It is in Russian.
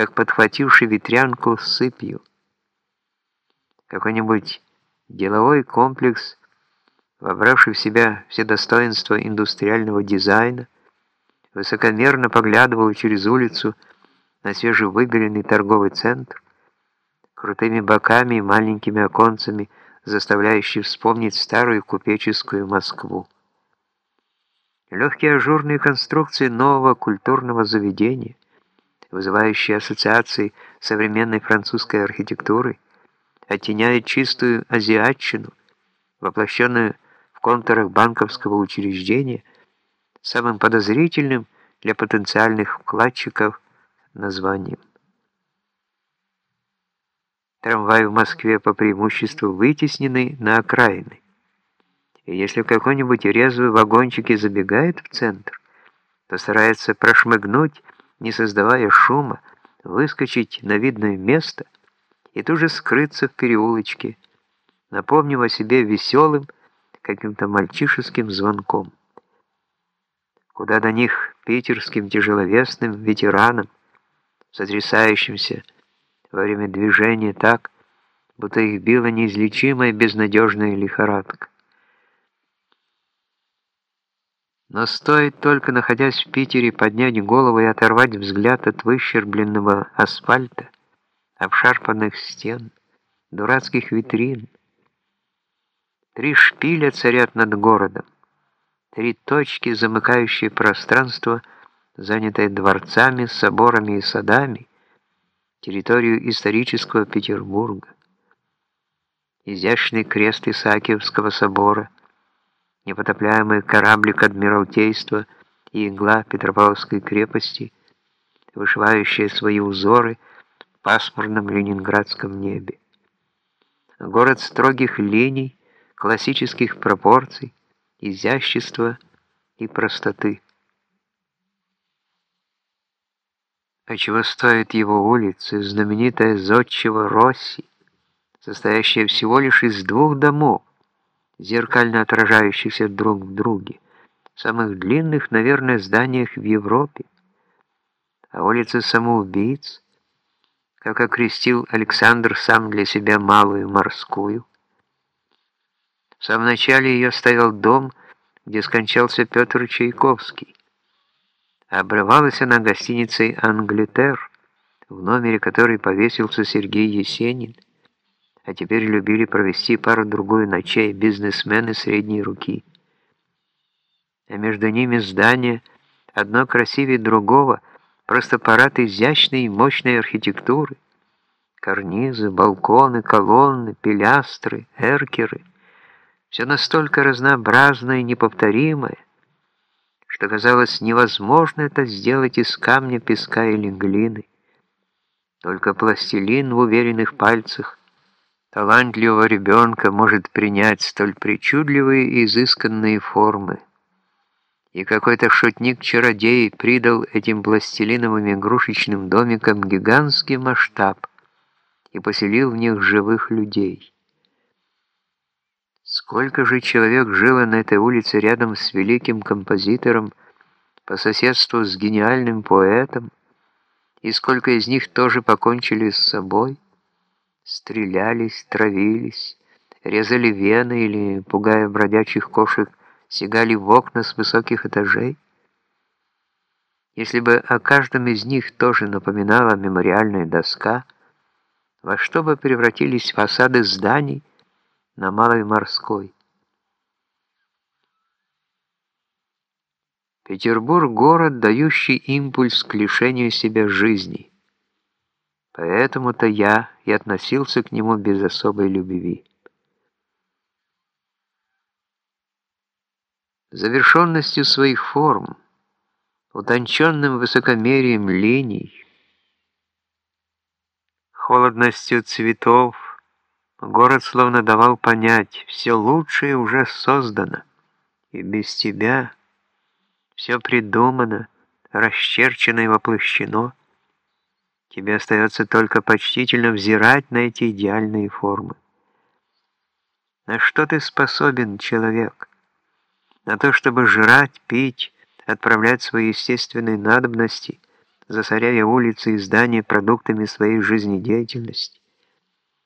как подхвативший ветрянку сыпью. Какой-нибудь деловой комплекс, вобравший в себя все достоинства индустриального дизайна, высокомерно поглядывал через улицу на свежевыбеленный торговый центр, крутыми боками и маленькими оконцами, заставляющий вспомнить старую купеческую Москву. Легкие ажурные конструкции нового культурного заведения, вызывающие ассоциации современной французской архитектуры, оттеняют чистую азиатчину, воплощенную в контурах банковского учреждения, самым подозрительным для потенциальных вкладчиков названием. Трамваи в Москве по преимуществу вытеснены на окраины. И если какой-нибудь резвый вагончик и забегает в центр, то старается прошмыгнуть, не создавая шума, выскочить на видное место и тут же скрыться в переулочке, напомнив о себе веселым, каким-то мальчишеским звонком. Куда до них питерским тяжеловесным ветеранам, сотрясающимся во время движения так, будто их била неизлечимая безнадежная лихорадка. Но стоит только, находясь в Питере, поднять голову и оторвать взгляд от выщербленного асфальта, обшарпанных стен, дурацких витрин. Три шпиля царят над городом, три точки, замыкающие пространство, занятое дворцами, соборами и садами, территорию исторического Петербурга. Изящный крест Исаакиевского собора, непотопляемый кораблик Адмиралтейства и игла Петропавловской крепости, вышивающие свои узоры в пасмурном ленинградском небе. Город строгих линий, классических пропорций, изящества и простоты. А чего стоит его улицы, знаменитая зодчего Росси, состоящая всего лишь из двух домов, зеркально отражающихся друг в друге, самых длинных, наверное, зданиях в Европе, а улица самоубийц, как окрестил Александр сам для себя малую морскую. В самом начале ее стоял дом, где скончался Петр Чайковский, Обрывалась она гостиницей «Англитер», в номере которой повесился Сергей Есенин, а теперь любили провести пару-другую ночей бизнесмены средней руки. А между ними здание, одно красивее другого, просто парад изящной и мощной архитектуры, карнизы, балконы, колонны, пилястры, эркеры, все настолько разнообразное и неповторимое, что казалось невозможно это сделать из камня, песка или глины. Только пластилин в уверенных пальцах талантливого ребенка может принять столь причудливые и изысканные формы. И какой-то шутник-чародей придал этим пластилиновым игрушечным домикам гигантский масштаб и поселил в них живых людей. Сколько же человек жило на этой улице рядом с великим композитором, по соседству с гениальным поэтом, и сколько из них тоже покончили с собой, стрелялись, травились, резали вены или, пугая бродячих кошек, сигали в окна с высоких этажей. Если бы о каждом из них тоже напоминала мемориальная доска, во что бы превратились фасады зданий, на Малой Морской. Петербург – город, дающий импульс к лишению себя жизни. Поэтому-то я и относился к нему без особой любви. Завершенностью своих форм, утонченным высокомерием линий, холодностью цветов, Город словно давал понять, все лучшее уже создано, и без тебя все придумано, расчерчено и воплощено. Тебе остается только почтительно взирать на эти идеальные формы. На что ты способен, человек? На то, чтобы жрать, пить, отправлять свои естественные надобности, засоряя улицы и здания продуктами своей жизнедеятельности.